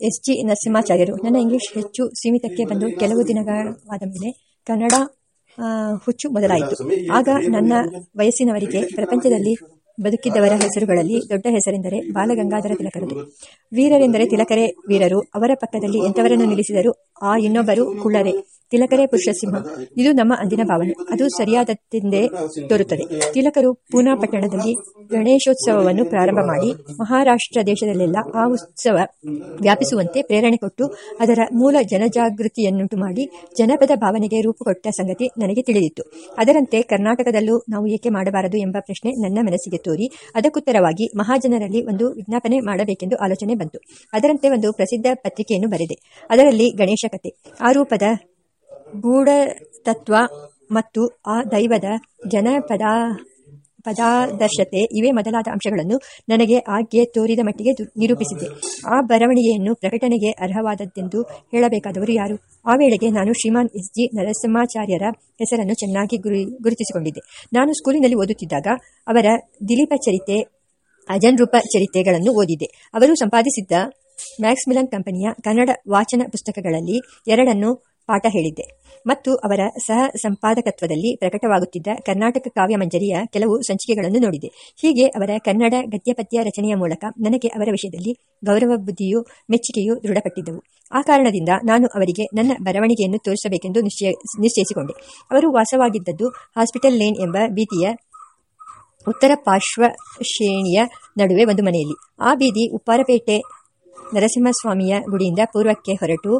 S G ನರಸಿಂಹಾಚಾರ್ಯರು ನನ್ನ English ಹೆಚ್ಚು ಸೀಮಿತಕ್ಕೆ ಬಂದು ಕೆಲವು ದಿನಗಳಾದ ಮೇಲೆ ಕನ್ನಡ ಹುಚ್ಚು ಮೊದಲಾಯಿತು. ಆಗ ನನ್ನ ವಯಸ್ಸಿನವರಿಗೆ ಪ್ರಪಂಚದಲ್ಲಿ ಬದುಕಿದ್ದವರ ಹೆಸರುಗಳಲ್ಲಿ ದೊಡ್ಡ ಹೆಸರೆಂದರೆ ಬಾಲಗಂಗಾಧರ ತಿಲಕರದು. ವೀರರೆಂದರೆ ತಿಲಕರೆ ವೀರರು. ಅವರ ಪಕ್ಕದಲ್ಲಿ ಎಂಥವರನ್ನು ನಿಲ್ಲಿಸಿದರು ಆ ಇನ್ನೊಬ್ಬರು ಕುಳ್ಳರೆ. ತಿಲಕರೇ ಪುರುಷಸಿಂಹ ಇದು ನಮ್ಮ ಅಂದಿನ ಭಾವನೆ. ಅದು ಸರಿಯಾದದ್ದೆಂದೇ ತೋರುತ್ತದೆ ತಿಲಕರು ಪೂನಾ ಪಟ್ಟಣದಲ್ಲಿ ಗಣೇಶೋತ್ಸವವನ್ನು ಪ್ರಾರಂಭ ಮಾಡಿ ಮಹಾರಾಷ್ಟ್ರ ದೇಶದಲ್ಲೆಲ್ಲ ಆ ಉತ್ಸವ ವ್ಯಾಪಿಸುವಂತೆ ಪ್ರೇರಣೆ ಕೊಟ್ಟು ಅದರ ಮೂಲ ಜನಜಾಗೃತಿಯನ್ನುಂಟು ಮಾಡಿ ಜನಪದ ಭಾವನೆಗೆ ರೂಪು ಕೊಟ್ಟ ಸಂಗತಿ ನನಗೆ ತಿಳಿದಿತ್ತು. ಅದರಂತೆ ಕರ್ನಾಟಕದಲ್ಲೂ ನಾವು ಏಕೆ ಮಾಡಬಾರದು ಎಂಬ ಪ್ರಶ್ನೆ ನನ್ನ ಮನಸ್ಸಿಗೆ ತೋರಿ ಅದಕ್ಕುತ್ತರವಾಗಿ ಮಹಾಜನರಲ್ಲಿ ಒಂದು ವಿಜ್ಞಾಪನೆ ಮಾಡಬೇಕೆಂದು ಆಲೋಚನೆ ಬಂತು. ಅದರಂತೆ ಒಂದು ಪ್ರಸಿದ್ಧ ಪತ್ರಿಕೆಯನ್ನು ಬರೆದೆ. ಅದರಲ್ಲಿ ಗಣೇಶ ಕತೆ. ಆ ರೂಪದ ಗೂಢತತ್ವ ಮತ್ತು ಆ ದೈವದ ಜನಪದ ಪದಾದರ್ಶತೆ ಇವೇ ಮೊದಲಾದ ಅಂಶಗಳನ್ನು ನನಗೆ ಆಗ್ಗೆ ತೋರಿದ ಮಟ್ಟಿಗೆ ನಿರೂಪಿಸಿದ್ದೆ. ಆ ಬರವಣಿಗೆಯನ್ನು ಪ್ರಕಟಣೆಗೆ ಅರ್ಹವಾದದ್ದೆಂದು ಹೇಳಬೇಕಾದವರು ಯಾರು? ಆ ವೇಳೆಗೆ ನಾನು ಶ್ರೀಮಾನ್ ಎಸ್ ಜಿ ನರಸಿಂಹಾಚಾರ್ಯರ ಹೆಸರನ್ನು ಚೆನ್ನಾಗಿ ಗುರಿ ಗುರುತಿಸಿಕೊಂಡಿದ್ದೆ. ನಾನು ಸ್ಕೂಲಿನಲ್ಲಿ ಓದುತ್ತಿದ್ದಾಗ ಅವರ ದಿಲೀಪ ಚರಿತೆ, ಅಜನ್ರೂಪ ಚರಿತೆಗಳನ್ನು ಓದಿದ್ದೆ. ಅವರು ಸಂಪಾದಿಸಿದ್ದ ಮ್ಯಾಕ್ಸ್ ಮಿಲನ್ ಕಂಪನಿಯ ಕನ್ನಡ ವಾಚನ ಪುಸ್ತಕಗಳಲ್ಲಿ ಎರಡನ್ನು ಪಾಠ ಹೇಳಿದ್ದೆ. ಮತ್ತು ಅವರ ಸಹ ಸಂಪಾದಕತ್ವದಲ್ಲಿ ಪ್ರಕಟವಾಗುತ್ತಿದ್ದ ಕರ್ನಾಟಕ ಕಾವ್ಯ ಮಂಜರಿಯ ಕೆಲವು ಸಂಚಿಕೆಗಳನ್ನು ನೋಡಿದೆ. ಹೀಗೆ ಅವರ ಕನ್ನಡ ಗದ್ಯಪದ್ಯ ರಚನೆಯ ಮೂಲಕ ನನಗೆ ಅವರ ವಿಷಯದಲ್ಲಿ ಗೌರವ ಬುದ್ಧಿಯು ಮೆಚ್ಚುಗೆಯೂ ದೃಢಪಟ್ಟಿದ್ದವು. ಆ ಕಾರಣದಿಂದ ನಾನು ಅವರಿಗೆ ನನ್ನ ಬರವಣಿಗೆಯನ್ನು ತೋರಿಸಬೇಕೆಂದು ನಿಶ್ಚಯ, ನಿಶ್ಚಯಿಸಿಕೊಂಡೆ. ಅವರು ವಾಸವಾಗಿದ್ದದ್ದು ಹಾಸ್ಪಿಟಲ್ ಲೇನ್ ಎಂಬ ಬೀದಿಯ ಉತ್ತರ ಪಾರ್ಶ್ವ ಶ್ರೇಣಿಯ ನಡುವೆ ಒಂದು ಮನೆಯಲ್ಲಿ. ಆ ಬೀದಿ ಉಪ್ಪಾರಪೇಟೆ ನರಸಿಂಹಸ್ವಾಮಿಯ ಗುಡಿಯಿಂದ ಪೂರ್ವಕ್ಕೆ ಹೊರಟು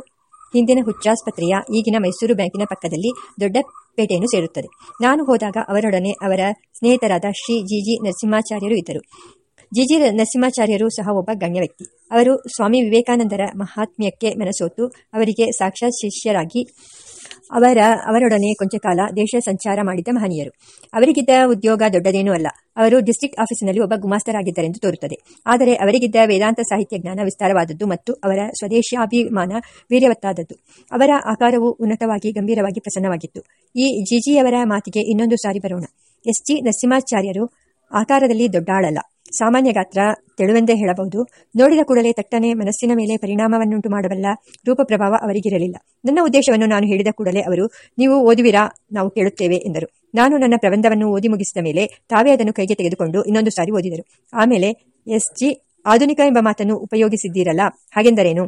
ಹಿಂದಿನ ಹುಚ್ಚಾಸ್ಪತ್ರೆಯ ಈಗಿನ ಮೈಸೂರು ಬ್ಯಾಂಕಿನ ಪಕ್ಕದಲ್ಲಿ ದೊಡ್ಡ ಪೇಟೆಯನ್ನು ಸೇರುತ್ತದೆ. ನಾನು ಹೋದಾಗ ಅವರೊಡನೆ ಅವರ ಸ್ನೇಹಿತರಾದ ಶ್ರೀ ಜಿ ಜಿ ನರಸಿಂಹಾಚಾರ್ಯರು ಇದ್ದರು. ಜಿ ಜಿ ನರಸಿಂಹಾಚಾರ್ಯರು ಸಹ ಒಬ್ಬ ಗಣ್ಯ ವ್ಯಕ್ತಿ. ಅವರು ಸ್ವಾಮಿ ವಿವೇಕಾನಂದರ ಮಹಾತ್ಮ್ಯಕ್ಕೆ ಮನಸೋತು, ಅವರಿಗೆ ಸಾಕ್ಷಾತ್ ಶಿಷ್ಯರಾಗಿ ಅವರ, ಅವರೊಡನೆ ಕೊಂಚ ಕಾಲ ದೇಶ ಸಂಚಾರ ಮಾಡಿದ ಮಹನೀಯರು. ಅವರಿಗಿದ್ದ ಉದ್ಯೋಗ ದೊಡ್ಡದೇನೂ ಅಲ್ಲ. ಅವರು ಡಿಸ್ಟ್ರಿಕ್ಟ್ ಆಫೀಸಿನಲ್ಲಿ ಒಬ್ಬ ಗುಮಾಸ್ತರಾಗಿದ್ದರೆಂದು ತೋರುತ್ತದೆ. ಆದರೆ ಅವರಿಗಿದ್ದ ವೇದಾಂತ ಸಾಹಿತ್ಯ ಜ್ಞಾನ ವಿಸ್ತಾರವಾದದ್ದು ಮತ್ತು ಅವರ ಸ್ವದೇಶಾಭಿಮಾನ ವೀರ್ಯವತ್ತಾದದ್ದು. ಅವರ ಆಕಾರವು ಉನ್ನತವಾಗಿ ಗಂಭೀರವಾಗಿ ಪ್ರಸನ್ನವಾಗಿತ್ತು. ಈ ಜಿಜಿಯವರ ಮಾತಿಗೆ ಇನ್ನೊಂದು ಸಾರಿ ಬರೋಣ. ಎಸ್ ಜಿ ನರಸಿಂಹಾಚಾರ್ಯರು ಆಕಾರದಲ್ಲಿ ದೊಡ್ಡಾಳಲ್ಲ ಸಾಮಾನ್ಯ ಗಾತ್ರ ತೆಳುವೆಂದೇ ಹೇಳಬಹುದು. ನೋಡಿದ ಕೂಡಲೇ ತಟ್ಟನೆ ಮನಸ್ಸಿನ ಮೇಲೆ ಪರಿಣಾಮವನ್ನುಂಟು ಮಾಡಬಲ್ಲ ರೂಪಪ್ರಭಾವ ಅವರಿಗಿರಲಿಲ್ಲ. ನನ್ನ ಉದ್ದೇಶವನ್ನು ನಾನು ಹೇಳಿದ ಕೂಡಲೇ ಅವರು, ನೀವು ಓದುವಿರಾ? ನಾವು ಕೇಳುತ್ತೇವೆ, ಎಂದರು. ನಾನು ನನ್ನ ಪ್ರಬಂಧವನ್ನು ಓದಿ ಮುಗಿಸಿದ ಮೇಲೆ ತಾವೇ ಅದನ್ನು ಕೈಗೆ ತೆಗೆದುಕೊಂಡು ಇನ್ನೊಂದು ಸಾರಿ ಓದಿದರು. ಆಮೇಲೆ, ಎಸ್ ಜಿ, ಆಧುನಿಕ ಎಂಬ ಮಾತನ್ನು ಉಪಯೋಗಿಸಿದ್ದೀರಲ್ಲ, ಹಾಗೆಂದರೇನು?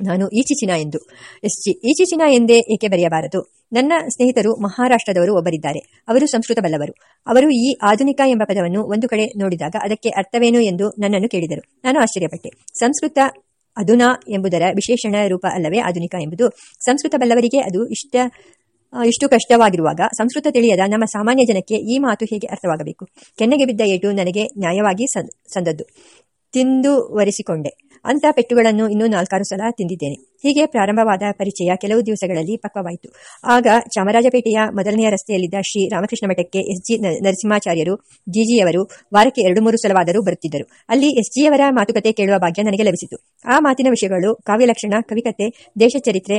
ನಾನು ಈಚಿಚಿನ ಎಂದು. ಎಸ್ ಜಿ, ಈಚಿಚಿನ ಎಂದೇ ಏಕೆ ಬರೆಯಬಾರದು? ನನ್ನ ಸ್ನೇಹಿತರು ಮಹಾರಾಷ್ಟ್ರದವರು ಒಬ್ಬರಿದ್ದಾರೆ. ಅವರು ಸಂಸ್ಕೃತ ಬಲ್ಲವರು ಅವರು ಈ ಆಧುನಿಕ ಎಂಬ ಪದವನ್ನು ಒಂದು ಕಡೆ ನೋಡಿದಾಗ ಅದಕ್ಕೆ ಅರ್ಥವೇನು ಎಂದು ನನ್ನನ್ನು ಕೇಳಿದರು. ನಾನು ಆಶ್ಚರ್ಯಪಟ್ಟೆ. ಸಂಸ್ಕೃತ ಅಧುನಾ ಎಂಬುದರ ವಿಶೇಷಣ ರೂಪ ಅಲ್ಲವೇ ಆಧುನಿಕ ಎಂಬುದು? ಸಂಸ್ಕೃತ ಬಲ್ಲವರಿಗೆ ಅದು ಇಷ್ಟ ಇಷ್ಟು ಕಷ್ಟವಾಗಿರುವಾಗ ಸಂಸ್ಕೃತ ತಿಳಿಯದ ನಮ್ಮ ಸಾಮಾನ್ಯ ಜನಕ್ಕೆ ಈ ಮಾತು ಹೇಗೆ ಅರ್ಥವಾಗಬೇಕು? ಕೆನ್ನೆಗೆ ಬಿದ್ದ ಏಟು ನನಗೆ ನ್ಯಾಯವಾಗಿ ಸಂದದ್ದು ಸಂದದ್ದು. ತಿಂದುವರಿಸಿಕೊಂಡೆ. ಅಂಥ ಪೆಟ್ಟುಗಳನ್ನು ಇನ್ನೂ ನಾಲ್ಕಾರು ಸಲ ತಿಂದಿದ್ದೇನೆ. ಹೀಗೆ ಪ್ರಾರಂಭವಾದ ಪರಿಚಯ ಕೆಲವು ದಿವಸಗಳಲ್ಲಿ ಪಕ್ವವಾಯಿತು. ಆಗ ಚಾಮರಾಜಪೇಟೆಯ ಮೊದಲನೆಯ ರಸ್ತೆಯಲ್ಲಿದ್ದ ಶ್ರೀ ರಾಮಕೃಷ್ಣ ಮಠಕ್ಕೆ ಎಸ್ ಜಿ ನರಸಿಂಹಾಚಾರ್ಯರು ಜಿಜಿಯವರು ವಾರಕ್ಕೆ ಎರಡು ಮೂರು ಸಲವಾದರೂ ಬರುತ್ತಿದ್ದರು. ಅಲ್ಲಿ ಎಸ್ ಜಿಯವರ ಮಾತುಕತೆ ಕೇಳುವ ಭಾಗ್ಯ ನನಗೆ ಲಭಿಸಿತು. ಆ ಮಾತಿನ ವಿಷಯಗಳು ಕಾವ್ಯಲಕ್ಷಣ ಕವಿಕತೆ ದೇಶಚರಿತ್ರೆ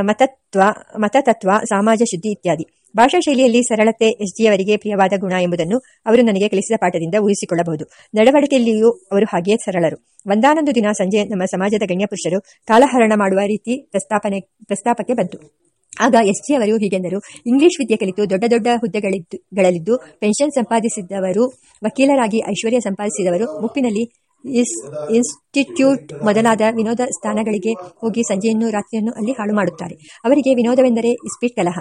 ಮತತ್ವ, ಮತತತ್ವ, ಸಮಾಜ ಶುದ್ಧಿ ಇತ್ಯಾದಿ. ಭಾಷಾ ಶೈಲಿಯಲ್ಲಿ ಸರಳತೆ ಎಸ್ಜಿಯವರಿಗೆ ಪ್ರಿಯವಾದ ಗುಣ ಎಂಬುದನ್ನು ಅವರು ನನಗೆ ಕಲಿಸಿದ ಪಾಠದಿಂದ ಊಹಿಸಿಕೊಳ್ಳಬಹುದು. ನಡವಳಿಕೆಯಲ್ಲಿಯೂ ಅವರು ಹಾಗೆಯೇ ಸರಳರು. ಒಂದಾನೊಂದು ದಿನ ಸಂಜೆ ನಮ್ಮ ಸಮಾಜದ ಗಣ್ಯಪುರುಷರು ಕಾಲಹರಣ ಮಾಡುವ ರೀತಿ ಪ್ರಸ್ತಾಪನೆ, ಪ್ರಸ್ತಾಪಕ್ಕೆ ಬಂತು. ಆಗ ಎಸ್ ಜಿ ಅವರು ಹೀಗೆಂದರು. ಇಂಗ್ಲಿಷ್ ವಿದ್ಯೆ ಕಲಿತು ದೊಡ್ಡ ದೊಡ್ಡ ಹುದ್ದೆಗಳಿದ್ದು ಪೆನ್ಷನ್ ಸಂಪಾದಿಸಿದವರು ವಕೀಲರಾಗಿ ಐಶ್ವರ್ಯ ಸಂಪಾದಿಸಿದವರು, ಮುಪ್ಪಿನಲ್ಲಿ ಇಸ್, ಇನ್ಸ್ಟಿಟ್ಯೂಟ್ ಮೊದಲಾದ ವಿನೋದ ಸ್ಥಾನಗಳಿಗೆ ಹೋಗಿ ಸಂಜೆಯನ್ನು ರಾತ್ರಿಯನ್ನು ಅಲ್ಲಿ ಹಾಳು ಮಾಡುತ್ತಾರೆ. ಅವರಿಗೆ ವಿನೋದವೆಂದರೆ ಇಸ್ಪೀಟ್ ಕಲಹ,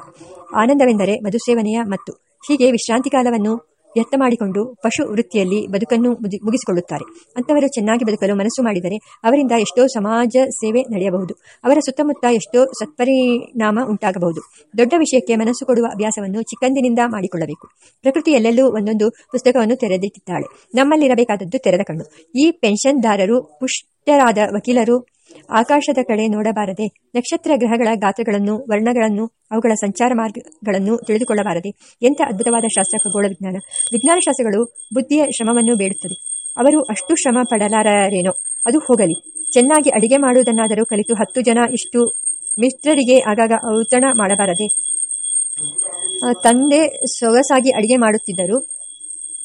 ಆನಂದವೆಂದರೆ ಮಧುಸೇವನೆಯ ಮತ್ತು. ಹೀಗೆ ವಿಶ್ರಾಂತಿ ಕಾಲವನ್ನು ವ್ಯರ್ಥ ಮಾಡಿಕೊಂಡು ಪಶು ವೃತ್ತಿಯಲ್ಲಿ ಬದುಕನ್ನು ಮುಗಿ- ಮುಗಿಸಿಕೊಳ್ಳುತ್ತಾರೆ. ಅಂಥವರು ಚೆನ್ನಾಗಿ ಬದುಕಲು ಮನಸ್ಸು ಮಾಡಿದರೆ ಅವರಿಂದ ಎಷ್ಟೋ ಸಮಾಜ ಸೇವೆ ನಡೆಯಬಹುದು. ಅವರ ಸುತ್ತಮುತ್ತ ಎಷ್ಟೋ ಸತ್ಪರಿಣಾಮ ಉಂಟಾಗಬಹುದು. ದೊಡ್ಡ ವಿಷಯಕ್ಕೆ ಮನಸ್ಸು ಕೊಡುವ ಅಭ್ಯಾಸವನ್ನು ಚಿಕ್ಕಂದಿನಿಂದ ಮಾಡಿಕೊಳ್ಳಬೇಕು. ಪ್ರಕೃತಿ ಎಲ್ಲೆಲ್ಲೂ ಒಂದೊಂದು ಪುಸ್ತಕವನ್ನು ತೆರೆದಿಟ್ಟಿದ್ದಾಳೆ. ನಮ್ಮಲ್ಲಿರಬೇಕಾದದ್ದು ತೆರೆದ ಕಣ್ಣು. ಈ ಪೆನ್ಷನ್ದಾರರು ಪುಷ್ಟರಾದ ವಕೀಲರು ಆಕಾಶದ ಕಡೆ ನೋಡಬಾರದೆ ನಕ್ಷತ್ರ ಗ್ರಹಗಳ ಗಾತ್ರಗಳನ್ನು, ವರ್ಣಗಳನ್ನು, ಅವುಗಳ ಸಂಚಾರ ಮಾರ್ಗಗಳನ್ನು ತಿಳಿದುಕೊಳ್ಳಬಾರದೆ. ಎಂಥ ಅದ್ಭುತವಾದ ಶಾಸ್ತ್ರ ಖಗೋಳ ವಿಜ್ಞಾನ ವಿಜ್ಞಾನ ಶಾಸ್ತ್ರಗಳು ಬುದ್ಧಿಯ ಶ್ರಮವನ್ನು ಬೇಡುತ್ತದೆ ಅವರು ಅಷ್ಟು ಶ್ರಮ ಪಡಲಾರೇನೋ ಅದು ಹೋಗಲಿ. ಚೆನ್ನಾಗಿ ಅಡಿಗೆ ಮಾಡುವುದನ್ನಾದರೂ ಕಲಿತು ಹತ್ತು ಜನ ಇಷ್ಟು ಮಿತ್ರರಿಗೆ ಆಗಾಗ ಔತಣ ಮಾಡಬಾರದೆ. ತಂದೆ ಸೊಗಸಾಗಿ ಅಡಿಗೆ ಮಾಡುತ್ತಿದ್ದರು.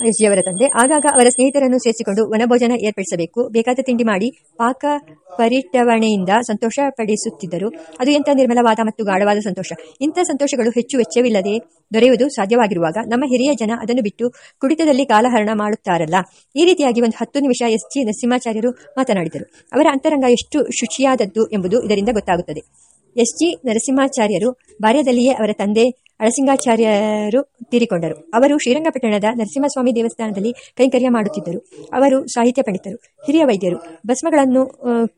ಎಸ್ಜಿಯವರ ತಂದೆ. ಆಗಾಗ ಅವರ ಸ್ನೇಹಿತರನ್ನು ಸೇರಿಸಿಕೊಂಡು ವನಭೋಜನ ಏರ್ಪಡಿಸಬೇಕು. ಬೇಕಾದ ತಿಂಡಿ ಮಾಡಿ ಪಾಕ ಪರಿಟವಣೆಯಿಂದ ಸಂತೋಷ ಪಡಿಸುತ್ತಿದ್ದರು ಅದು ಎಂಥ ನಿರ್ಮಲವಾದ ಮತ್ತು ಗಾಢವಾದ ಸಂತೋಷ. ಇಂಥ ಸಂತೋಷಗಳು ಹೆಚ್ಚು ವೆಚ್ಚವಿಲ್ಲದೆ ದೊರೆಯುವುದು ಸಾಧ್ಯವಾಗಿರುವಾಗ ನಮ್ಮ ಹಿರಿಯ ಜನ ಅದನ್ನು ಬಿಟ್ಟು ಕುಡಿತದಲ್ಲಿ ಕಾಲಹರಣ ಮಾಡುತ್ತಾರಲ್ಲ. ಈ ರೀತಿಯಾಗಿ ಒಂದು ಹತ್ತು ನಿಮಿಷ ಎಸ್ ಜಿ ನರಸಿಂಹಾಚಾರ್ಯರು ಮಾತನಾಡಿದರು. ಅವರ ಅಂತರಂಗ ಎಷ್ಟು ಶುಚಿಯಾದದ್ದು ಎಂಬುದು ಇದರಿಂದ ಗೊತ್ತಾಗುತ್ತದೆ. ಎಸ್ ಜಿ ನರಸಿಂಹಾಚಾರ್ಯರು ಬಾಲ್ಯದಲ್ಲಿಯೇ ಅವರ ತಂದೆ ಅಳಸಿಂಗಾಚಾರ್ಯರು ತೀರಿಕೊಂಡರು. ಅವರು ಶ್ರೀರಂಗಪಟ್ಟಣದ ನರಸಿಂಹಸ್ವಾಮಿ ದೇವಸ್ಥಾನದಲ್ಲಿ ಕೈಂಕರ್ಯ ಮಾಡುತ್ತಿದ್ದರು. ಅವರು ಸಾಹಿತ್ಯ ಪಂಡಿತರು, ಹಿರಿಯ ವೈದ್ಯರು. ಭಸ್ಮಗಳನ್ನು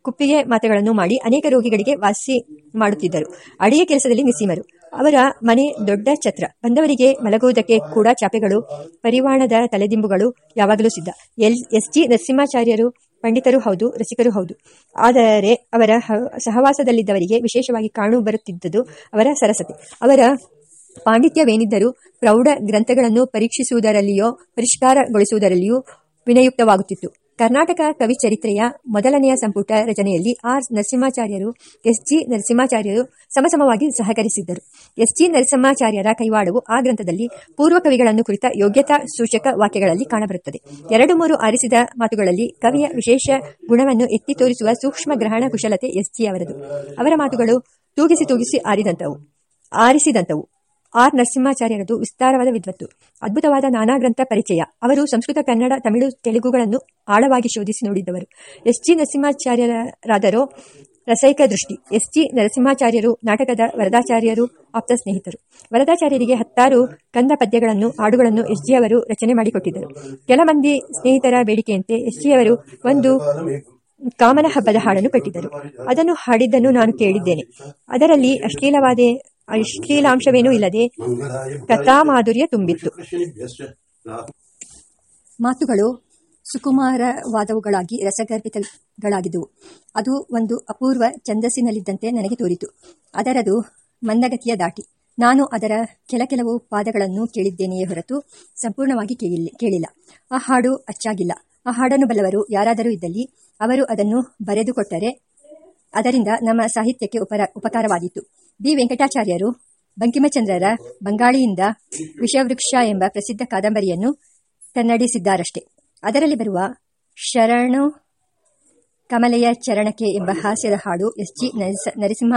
ಕುಪ್ಪಿಗೆ ಮಾತೆಗಳನ್ನು ಮಾಡಿ ಅನೇಕ ರೋಗಿಗಳಿಗೆ ವಾಸಿ ಮಾಡುತ್ತಿದ್ದರು. ಅಡಿಗೆ ಕೆಲಸದಲ್ಲಿ ನಿಸೀಮರು ಅವರ ಮನೆ ದೊಡ್ಡ ಛತ್ರ. ಬಂದವರಿಗೆ ಮಲಗುವುದಕ್ಕೆ ಕೂಡ ಚಾಪೆಗಳು, ಪರಿವಾಣದ ತಲೆದಿಂಬುಗಳು ಯಾವಾಗಲೂ ಸಿದ್ಧ. ಎಲ್, ಎಸ್ ಜಿ ನರಸಿಂಹಾಚಾರ್ಯರು ಪಂಡಿತರು ಹೌದು, ರಸಿಕರು ಹೌದು. ಆದರೆ ಅವರ ಸಹವಾಸದಲ್ಲಿದ್ದವರಿಗೆ ವಿಶೇಷವಾಗಿ ಕಾಣು ಬರುತ್ತಿದ್ದುದು ಅವರ ಸರಸತೆ. ಅವರ ಪಾಂಡಿತ್ಯವೇನಿದ್ದರೂ ಪ್ರೌಢ ಗ್ರಂಥಗಳನ್ನು ಪರೀಕ್ಷಿಸುವುದರಲ್ಲಿಯೋ, ಪರಿಷ್ಕಾರಗೊಳಿಸುವುದರಲ್ಲಿಯೂ ವಿನಯುಕ್ತವಾಗುತ್ತಿತ್ತು. ಕರ್ನಾಟಕ ಕವಿ ಚರಿತ್ರೆಯ ಮೊದಲನೆಯ ಸಂಪುಟ ರಚನೆಯಲ್ಲಿ ಆರ್ ನರಸಿಂಹಾಚಾರ್ಯರು, ಎಸ್ ಜಿ ನರಸಿಂಹಾಚಾರ್ಯರು ಸಮಸಮವಾಗಿ ಸಹಕರಿಸಿದ್ದರು. ಎಸ್ ಜಿ ನರಸಿಂಹಾಚಾರ್ಯರ ಕೈವಾಡವು ಆ ಗ್ರಂಥದಲ್ಲಿ ಪೂರ್ವ ಕವಿಗಳನ್ನು ಕುರಿತ ಯೋಗ್ಯತಾ ಸೂಚಕ ವಾಕ್ಯಗಳಲ್ಲಿ ಕಾಣಬರುತ್ತದೆ. ಎರಡು ಮೂರು ಆರಿಸಿದ ಮಾತುಗಳಲ್ಲಿ ಕವಿಯ ವಿಶೇಷ ಗುಣವನ್ನು ಎತ್ತಿ ತೋರಿಸುವ ಸೂಕ್ಷ್ಮ ಗ್ರಹಣ ಕುಶಲತೆ ಎಸ್ ಜಿ ಅವರದು. ಅವರ ಮಾತುಗಳು ತೂಗಿಸಿ ತೂಗಿಸಿ ಆರಿದಂತವು, ಆರಿಸಿದಂತವು. ಆರ್. ನರಸಿಂಹಾಚಾರ್ಯರದು ವಿಸ್ತಾರವಾದ ವಿದ್ವತ್ತು. ಅದ್ಭುತವಾದ ನಾನಾ ಗ್ರಂಥ ಪರಿಚಯ. ಅವರು ಸಂಸ್ಕೃತ, ಕನ್ನಡ, ತಮಿಳು, ತೆಲುಗುಗಳನ್ನು ಆಳವಾಗಿ ಶೋಧಿಸಿ ನೋಡಿದ್ದವರು ಎಸ್. ಜಿ. ನರಸಿಂಹಾಚಾರ್ಯರಾದರೋ ರಸೈಕ ದೃಷ್ಟಿ. ಎಸ್. ಜಿ. ನರಸಿಂಹಾಚಾರ್ಯರು ನಾಟಕದ ವರದಾಚಾರ್ಯರು, ಆಪ್ತ ಸ್ನೇಹಿತರು. ವರದಾಚಾರ್ಯರಿಗೆ ಹತ್ತಾರು ಕಂದ ಪದ್ಯಗಳನ್ನು, ಹಾಡುಗಳನ್ನು ಎಸ್. ಜಿ. ಅವರು ರಚನೆ ಮಾಡಿಕೊಟ್ಟಿದ್ದರು. ಕೆಲ ಮಂದಿ ಸ್ನೇಹಿತರ ಬೇಡಿಕೆಯಂತೆ ಎಸ್. ಜಿ. ಅವರು ಒಂದು ಕಾಮನ ಹಬ್ಬದ ಹಾಡನ್ನು ಕಟ್ಟಿದ್ದರು. ಅದನ್ನು ಹಾಡಿದ್ದನ್ನು ನಾನು ಕೇಳಿದ್ದೇನೆ. ಅದರಲ್ಲಿ ಅಶ್ಲೀಲವಾದ ಅಶ್ಲೀಲಾಂಶವೇನೂ ಇಲ್ಲದೆ ಕಥಾಮಾಧುರ್ಯ ತುಂಬಿತ್ತು. ಮಾತುಗಳು ಸುಕುಮಾರವಾದವುಗಳಾಗಿ ರಸಗರ್ಭಿತಗಳಾಗಿದ್ದವು. ಅದು ಒಂದು ಅಪೂರ್ವ ಛಂದಸ್ಸಿನಲ್ಲಿದ್ದಂತೆ ನನಗೆ ತೋರಿತು. ಅದರದು ಮಂದಗತಿಯ ದಾಟಿ. ನಾನು ಅದರ ಕೆಲ ಕೆಲವು ಪಾದಗಳನ್ನು ಕೇಳಿದ್ದೇನೆಯೇ ಹೊರತು ಸಂಪೂರ್ಣವಾಗಿ ಕೇಳಿ ಕೇಳಿಲ್ಲ. ಆ ಹಾಡು ಅಚ್ಚಾಗಿಲ್ಲ. ಆ ಹಾಡನ್ನು ಬಲ್ಲವರು ಯಾರಾದರೂ ಇದ್ದಲ್ಲಿ ಅವರು ಅದನ್ನು ಬರೆದುಕೊಟ್ಟರೆ ಅದರಿಂದ ನಮ್ಮ ಸಾಹಿತ್ಯಕ್ಕೆ ಉಪರ ಉಪಕಾರವಾದೀತು ಬಿ ವೆಂಕಟಾಚಾರ್ಯರು ಬಂಕಿಮಚಂದ್ರರ ಬಂಗಾಳಿಯಿಂದ ವಿಷವೃಕ್ಷ ಎಂಬ ಪ್ರಸಿದ್ಧ ಕಾದಂಬರಿಯನ್ನು ಕನ್ನಡಿಸಿದ್ದಾರಷ್ಟೇ ಅದರಲ್ಲಿ ಬರುವ ಶರಣು ಕಮಲೆಯ ಚರಣಕ್ಕೆ ಎಂಬ ಹಾಸ್ಯದ ಹಾಡು ಎಸ್ ಜಿ ನರಸಿಂಹ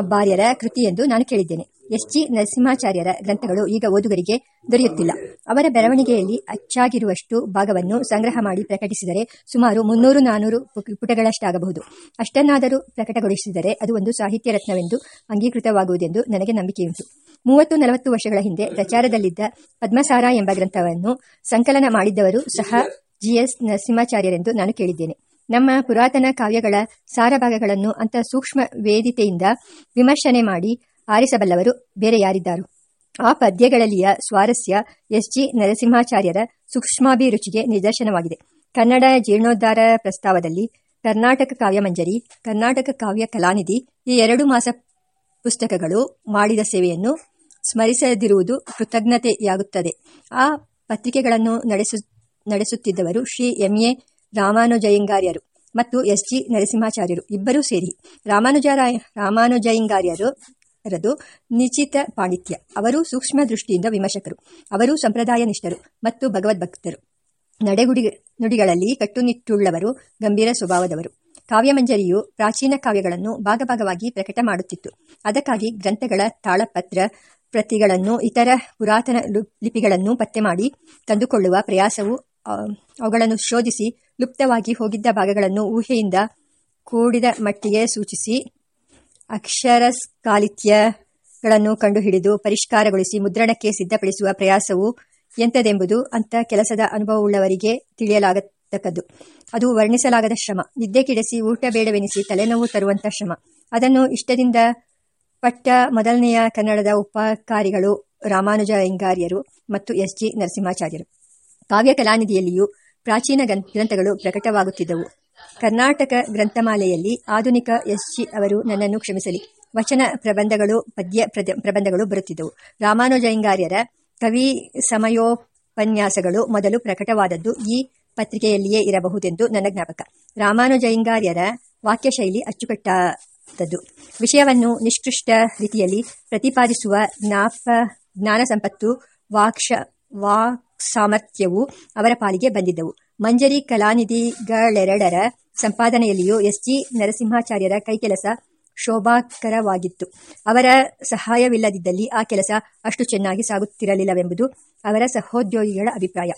ಬಾರ್ಯರ ಕೃತಿ ಎಂದು ನಾನು ಕೇಳಿದ್ದೇನೆ. ಎಸ್ ಜಿ ನರಸಿಂಹಾಚಾರ್ಯರ ಗ್ರಂಥಗಳು ಈಗ ಓದುಗರಿಗೆ ದೊರೆಯುತ್ತಿಲ್ಲ. ಅವರ ಬೆಳವಣಿಗೆಯಲ್ಲಿ ಅಚ್ಚಾಗಿರುವಷ್ಟು ಭಾಗವನ್ನು ಸಂಗ್ರಹ ಮಾಡಿ ಪ್ರಕಟಿಸಿದರೆ ಸುಮಾರು ಮುನ್ನೂರು ನಾನೂರು ಪುಟಗಳಷ್ಟಾಗಬಹುದು. ಅಷ್ಟನ್ನಾದರೂ ಪ್ರಕಟಗೊಳಿಸಿದರೆ ಅದು ಒಂದು ಸಾಹಿತ್ಯ ರತ್ನವೆಂದು ಅಂಗೀಕೃತವಾಗುವುದೆಂದು ನನಗೆ ನಂಬಿಕೆಯುಂಟು. ಮೂವತ್ತು ನಲವತ್ತು ವರ್ಷಗಳ ಹಿಂದೆ ಪ್ರಚಾರದಲ್ಲಿದ್ದ ಪದ್ಮಸಾರ ಎಂಬ ಗ್ರಂಥವನ್ನು ಸಂಕಲನ ಮಾಡಿದ್ದವರು ಸಹ ಜಿಎಸ್ ನರಸಿಂಹಾಚಾರ್ಯರೆಂದು ನಾನು ಕೇಳಿದ್ದೇನೆ. ನಮ್ಮ ಪುರಾತನ ಕಾವ್ಯಗಳ ಸಾರಭಾಗಗಳನ್ನು ಅಂತ ಸೂಕ್ಷ್ಮ ವೇದಿತೆಯಿಂದ ವಿಮರ್ಶನೆ ಮಾಡಿ ಆರಿಸಬಲ್ಲವರು ಬೇರೆ ಯಾರಿದ್ದಾರು. ಆ ಪದ್ಯಗಳಲ್ಲಿಯ ಸ್ವಾರಸ್ಯ ಎಸ್ ಜಿ ನರಸಿಂಹಾಚಾರ್ಯರ ಸೂಕ್ಷ್ಮಾಭಿರುಚಿಗೆ ನಿದರ್ಶನವಾಗಿದೆ. ಕನ್ನಡ ಜೀರ್ಣೋದ್ಧಾರ ಪ್ರಸ್ತಾವದಲ್ಲಿ ಕರ್ನಾಟಕ ಕಾವ್ಯಮಂಜರಿ ಕರ್ನಾಟಕ ಕಾವ್ಯ ಕಲಾನಿಧಿ ಈ ಎರಡು ಮಾಸ ಪುಸ್ತಕಗಳು ಮಾಡಿದ ಸೇವೆಯನ್ನು ಸ್ಮರಿಸದಿರುವುದು ಕೃತಜ್ಞತೆಯಾಗುತ್ತದೆ. ಆ ಪತ್ರಿಕೆಗಳನ್ನು ನಡೆಸು, ನಡೆಸುತ್ತಿದ್ದವರು ಶ್ರೀ ಎಂಎ ರಾಮಾನುಜಯಂಗಾರ್ಯರು ಮತ್ತು ಎಸ್ ಜಿ ನರಸಿಂಹಾಚಾರ್ಯರು ಇಬ್ಬರೂ ಸೇರಿ ರಾಮಾನುಜಾರಾಯ ರಾಮಾನುಜಯಂಗಾರ್ಯರು ರದು ನಿಶ್ಚಿತ ಪಾಂಡಿತ್ಯ. ಅವರು ಸೂಕ್ಷ್ಮ ದೃಷ್ಟಿಯಿಂದ ವಿಮರ್ಶಕರು. ಅವರು ಸಂಪ್ರದಾಯ ನಿಷ್ಠರು ಮತ್ತು ಭಗವದ್ಭಕ್ತರು. ನಡೆಗುಡಿ ನುಡಿಗಳಲ್ಲಿ ಕಟ್ಟುನಿಟ್ಟುಳ್ಳವರು, ಗಂಭೀರ ಸ್ವಭಾವದವರು. ಕಾವ್ಯಮಂಜರಿಯು ಪ್ರಾಚೀನ ಕಾವ್ಯಗಳನ್ನು ಭಾಗಭಾಗವಾಗಿ ಪ್ರಕಟ ಮಾಡುತ್ತಿತ್ತು. ಅದಕ್ಕಾಗಿ ಗ್ರಂಥಗಳ ತಾಳಪತ್ರ ಪ್ರತಿಗಳನ್ನು ಇತರ ಪುರಾತನ ಲಿಪಿಗಳನ್ನು ಪತ್ತೆ ಮಾಡಿ ತಂದುಕೊಳ್ಳುವ ಪ್ರಯಾಸವು ಅವುಗಳನ್ನು ಶೋಧಿಸಿ ಲುಪ್ತವಾಗಿ ಹೋಗಿದ್ದ ಭಾಗಗಳನ್ನು ಊಹೆಯಿಂದ ಕೂಡಿದ ಮಟ್ಟಿಗೆ ಸೂಚಿಸಿ ಅಕ್ಷರಸ್ಕಾಲಿತ್ಯಗಳನ್ನು ಕಂಡುಹಿಡಿದು ಪರಿಷ್ಕಾರಗೊಳಿಸಿ ಮುದ್ರಣಕ್ಕೆ ಸಿದ್ಧಪಡಿಸುವ ಪ್ರಯಾಸವು ಎಂಥದೆಂಬುದು ಅಂಥ ಕೆಲಸದ ಅನುಭವವುಳ್ಳವರಿಗೆ ತಿಳಿಯಲಾಗತಕ್ಕದ್ದು. ಅದು ವರ್ಣಿಸಲಾಗದ ಶ್ರಮ. ನಿದ್ದೆ ಕಿಡಿಸಿ ಊಟ ಬೇಡವೆನಿಸಿ ತಲೆನೋವು ತರುವಂಥ ಶ್ರಮ. ಅದನ್ನು ಇಷ್ಟದಿಂದ ಪಟ್ಟ ಮೊದಲನೆಯ ಕನ್ನಡದ ಉಪಕಾರಿಗಳು ರಾಮಾನುಜ ಅಯ್ಯಂಗಾರ್ಯರು ಮತ್ತು ಎಸ್ ಜಿ ನರಸಿಂಹಾಚಾರ್ಯರು. ಕಾವ್ಯ ಕಲಾನಿಧಿಯಲ್ಲಿಯೂ ಪ್ರಾಚೀನ ಗ್ರಂ- ಗ್ರಂಥಗಳು ಪ್ರಕಟವಾಗುತ್ತಿದ್ದವು. ಕರ್ನಾಟಕ ಗ್ರಂಥಮಾಲೆಯಲ್ಲಿ ಆಧುನಿಕ ಎಸ್ ಜಿ ಅವರು ನನ್ನನ್ನು ಕ್ಷಮಿಸಲಿ. ವಚನ ಪ್ರಬಂಧಗಳು, ಪದ್ಯ ಪ್ರಬಂಧಗಳು ಬರುತ್ತಿದ್ದವು. ರಾಮಾನುಜಯಂಗಾರ್ಯರ ಕವಿ ಸಮಯೋಪನ್ಯಾಸಗಳು ಮೊದಲು ಪ್ರಕಟವಾದದ್ದು ಈ ಪತ್ರಿಕೆಯಲ್ಲಿಯೇ ಇರಬಹುದೆಂದು ನನ್ನ ಜ್ಞಾಪಕ. ರಾಮಾನುಜಯಂಗಾರ್ಯರ ವಾಕ್ಯಶೈಲಿ ಅಚ್ಚುಕಟ್ಟಾದದ್ದು. ವಿಷಯವನ್ನು ನಿಷ್ಕೃಷ್ಟ ರೀತಿಯಲ್ಲಿ ಪ್ರತಿಪಾದಿಸುವ ಜ್ಞಾಪ ಜ್ಞಾನ ಸಂಪತ್ತು ವಾಕ್ಷ ವಾಕ್ಸಾಮರ್ಥ್ಯವೂ ಅವರ ಪಾಲಿಗೆ ಬಂದಿದ್ದವು. ಮಂಜರಿ ಕಲಾನಿಧಿಗಳೆರಡರ ಸಂಪಾದನೆಯಲ್ಲಿಯೂ ಎಸ್ ಜಿ ನರಸಿಂಹಾಚಾರ್ಯರ ಕೈಕೆಲಸ ಶೋಭಾಕರವಾಗಿತ್ತು. ಅವರ ಸಹಾಯವಿಲ್ಲದಿದ್ದಲ್ಲಿ ಆ ಕೆಲಸ ಅಷ್ಟು ಚೆನ್ನಾಗಿ ಸಾಗುತ್ತಿರಲಿಲ್ಲವೆಂಬುದು ಅವರ ಸಹೋದ್ಯೋಗಿಗಳ ಅಭಿಪ್ರಾಯ.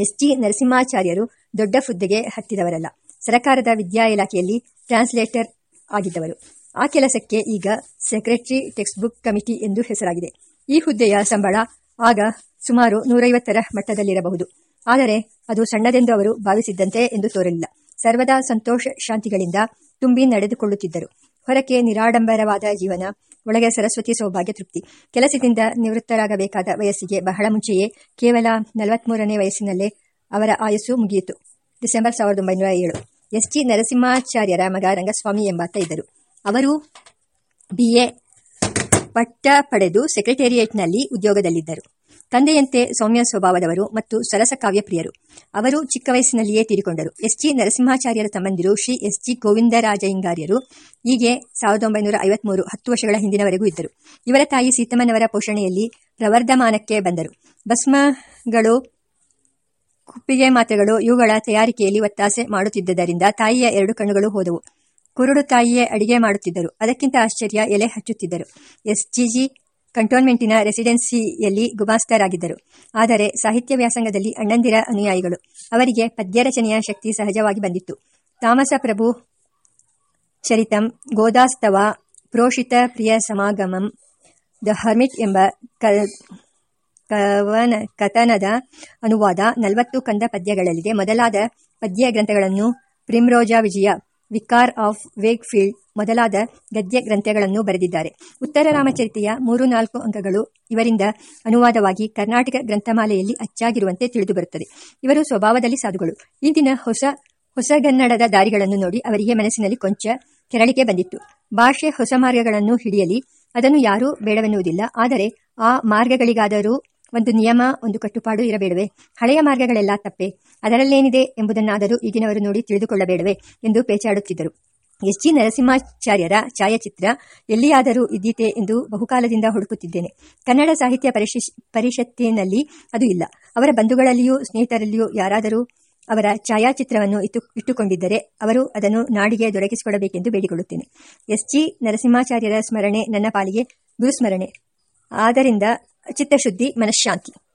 ಎಸ್ ಜಿ ನರಸಿಂಹಾಚಾರ್ಯರು ದೊಡ್ಡ ಹುದ್ದೆಗೆ ಹತ್ತಿದವರಲ್ಲ. ಸರಕಾರದ ವಿದ್ಯಾ ಇಲಾಖೆಯಲ್ಲಿ ಟ್ರಾನ್ಸ್ಲೇಟರ್ ಆಗಿದ್ದವರು. ಆ ಕೆಲಸಕ್ಕೆ ಈಗ ಸೆಕ್ರೆಟರಿ ಟೆಕ್ಸ್ಟ್ ಬುಕ್ ಕಮಿಟಿ ಎಂದು ಹೆಸರಾಗಿದೆ. ಈ ಹುದ್ದೆಯ ಸಂಬಳ ಆಗ ಸುಮಾರು ನೂರೈವತ್ತರ ಮಟ್ಟದಲ್ಲಿರಬಹುದು. ಆದರೆ ಅದು ಸಣ್ಣದೆಂದು ಅವರು ಭಾವಿಸಿದ್ದಂತೆ ಎಂದು ತೋರಲಿಲ್ಲ. ಸರ್ವದಾ ಸಂತೋಷ ಶಾಂತಿಗಳಿಂದ ತುಂಬಿ ನಡೆದುಕೊಳ್ಳುತ್ತಿದ್ದರು. ಹೊರಕ್ಕೆ ನಿರಾಡಂಬರವಾದ ಜೀವನ, ಒಳಗೆ ಸರಸ್ವತಿ ಸೌಭಾಗ್ಯ ತೃಪ್ತಿ. ಕೆಲಸದಿಂದ ನಿವೃತ್ತರಾಗಬೇಕಾದ ವಯಸ್ಸಿಗೆ ಬಹಳ ಮುಂಚೆಯೇ ಕೇವಲ ನಲವತ್ಮೂರನೇ ವಯಸ್ಸಿನಲ್ಲೇ ಅವರ ಆಯಸ್ಸು ಮುಗಿಯಿತು. ಡಿಸೆಂಬರ್ ಸಾವಿರದ ಒಂಬೈನೂರ ಏಳು. ಎಸ್ ಜಿ ನರಸಿಂಹಾಚಾರ್ಯರ ಮಗ ರಂಗಸ್ವಾಮಿ ಎಂಬಾತ ಇದ್ದರು. ಅವರು ಬಿ ಪಟ್ಟ ಪಡೆದು ಸೆಕ್ರೆಟೇರಿಯೇಟ್ನಲ್ಲಿ ಉದ್ಯೋಗದಲ್ಲಿದ್ದರು. ತಂದೆಯಂತೆ ಸೌಮ್ಯ ಸ್ವಭಾವದವರು ಮತ್ತು ಸರಸ ಕಾವ್ಯಪ್ರಿಯರು. ಅವರು ಚಿಕ್ಕ ವಯಸ್ಸಿನಲ್ಲಿಯೇ ತೀರಿಕೊಂಡರು. ಎಸ್. ಜಿ. ನರಸಿಂಹಾಚಾರ್ಯರ ತಮ್ಮಂದಿರು ಶ್ರೀ ಎಸ್. ಜಿ. ಗೋವಿಂದರಾಜಯ್ಯಂಗಾರ್ಯರು ಹೀಗೆ ಸಾವಿರದ ಒಂಬೈನೂರ ಐವತ್ಮೂರು ಹತ್ತು ವರ್ಷಗಳ ಹಿಂದಿನವರೆಗೂ ಇದ್ದರು. ಇವರ ತಾಯಿ ಸೀತಮ್ಮನವರ ಪೋಷಣೆಯಲ್ಲಿ ಪ್ರವರ್ಧಮಾನಕ್ಕೆ ಬಂದರು. ಭಸ್ಮಗಳು, ಕುಪ್ಪಿಗೆ ಮಾತ್ರೆಗಳು ಇವುಗಳ ತಯಾರಿಕೆಯಲ್ಲಿ ಒತ್ತಾಸೆ ಮಾಡುತ್ತಿದ್ದರಿಂದ ತಾಯಿಯ ಎರಡು ಕಣ್ಣುಗಳು ಹೋದವು. ಕುರುಡು ತಾಯಿಯೇ ಅಡಿಗೆ ಮಾಡುತ್ತಿದ್ದರು. ಅದಕ್ಕಿಂತ ಆಶ್ಚರ್ಯ, ಎಲೆ ಹಚ್ಚುತ್ತಿದ್ದರು. S GG ಕಂಟೋನ್ಮೆಂಟಿನ ರೆಸಿಡೆನ್ಸಿಯಲ್ಲಿ ಗುಮಾಸ್ತರಾಗಿದ್ದರು. ಆದರೆ ಸಾಹಿತ್ಯ ವ್ಯಾಸಂಗದಲ್ಲಿ ಅಣ್ಣಂದಿರ ಅನುಯಾಯಿಗಳು. ಅವರಿಗೆ ಪದ್ಯ ರಚನೆಯ ಶಕ್ತಿ ಸಹಜವಾಗಿ ಬಂದಿತ್ತು. ತಾಮಸ ಪ್ರಭು ಚರಿತಂ, ಗೋದಾಸ್ತವ, ಪ್ರೋಷಿತ ಪ್ರಿಯ ಸಮಾಗಮಂ, ದ ಹರ್ಮಿಟ್ ಎಂಬ ಕವನ, ಕಥನದ ಅನುವಾದ ನಲವತ್ತು ಕಂದ ಪದ್ಯಗಳಲ್ಲಿದೆ. ಮೊದಲಾದ ಪದ್ಯ ಗ್ರಂಥಗಳನ್ನು ಪ್ರಿಮ್ರೋಜಾ ವಿಜಯ ವಿಕಾರ್ ಆಫ್ ವೇಗ್ಫೀಲ್ಡ್ ಮೊದಲಾದ ಗದ್ಯ ಗ್ರಂಥಗಳನ್ನು ಬರೆದಿದ್ದಾರೆ. ಉತ್ತರ ರಾಮಚರಿತೆಯ ಮೂರು ನಾಲ್ಕು ಅಂಕಗಳು ಇವರಿಂದ ಅನುವಾದವಾಗಿ ಕರ್ನಾಟಕ ಗ್ರಂಥಮಾಲೆಯಲ್ಲಿ ಅಚ್ಚಾಗಿರುವಂತೆ ತಿಳಿದುಬರುತ್ತದೆ. ಇವರು ಸ್ವಭಾವದಲ್ಲಿ ಸಾಧುಗಳು. ಇಂದಿನ ಹೊಸ ಹೊಸಗನ್ನಡದ ದಾರಿಗಳನ್ನು ನೋಡಿ ಅವರಿಗೆ ಮನಸ್ಸಿನಲ್ಲಿ ಕೊಂಚ ಕೆರಳಿಕೆ ಬಂದಿತ್ತು. ಭಾಷೆ ಹೊಸ ಮಾರ್ಗಗಳನ್ನು ಹಿಡಿಯಲಿ, ಅದನ್ನು ಯಾರೂ ಬೇಡವೆನ್ನುವುದಿಲ್ಲ. ಆದರೆ ಆ ಮಾರ್ಗಗಳಿಗಾದರೂ ಒಂದು ನಿಯಮ, ಒಂದು ಕಟ್ಟುಪಾಡು ಇರಬೇಡವೆ. ಹಳೆಯ ಮಾರ್ಗಗಳೆಲ್ಲ ತಪ್ಪೆ. ಅದರಲ್ಲೇನಿದೆ ಎಂಬುದನ್ನಾದರೂ ಈಗಿನವರು ನೋಡಿ ತಿಳಿದುಕೊಳ್ಳಬೇಡವೆ ಎಂದು ಪೇಚಾಡುತ್ತಿದ್ದರು. ಎಸ್. ಜಿ. ನರಸಿಂಹಾಚಾರ್ಯರ ಛಾಯಾಚಿತ್ರ ಎಲ್ಲಿಯಾದರೂ ಇದ್ದೀತೆ ಎಂದು ಬಹುಕಾಲದಿಂದ ಹುಡುಕುತ್ತಿದ್ದೇನೆ. ಕನ್ನಡ ಸಾಹಿತ್ಯ ಪರಿಷತ್ತಿನಲ್ಲಿ ಅದು ಇಲ್ಲ. ಅವರ ಬಂಧುಗಳಲ್ಲಿಯೂ ಸ್ನೇಹಿತರಲ್ಲಿಯೂ ಯಾರಾದರೂ ಅವರ ಛಾಯಾಚಿತ್ರವನ್ನು ಇಟ್ಟು ಇಟ್ಟುಕೊಂಡಿದ್ದರೆ ಅವರು ಅದನ್ನು ನಾಡಿಗೆ ದೊರಕಿಸಿಕೊಡಬೇಕೆಂದು ಬೇಡಿಕೊಳ್ಳುತ್ತೇನೆ. ಎಸ್. ಜಿ. ನರಸಿಂಹಾಚಾರ್ಯರ ಸ್ಮರಣೆ ನನ್ನ ಪಾಲಿಗೆ ಗುರುಸ್ಮರಣೆ. ಆದ್ದರಿಂದ ಚಿತ್ತಶುದ್ಧಿ ಮನಃಶಾಂತಿ.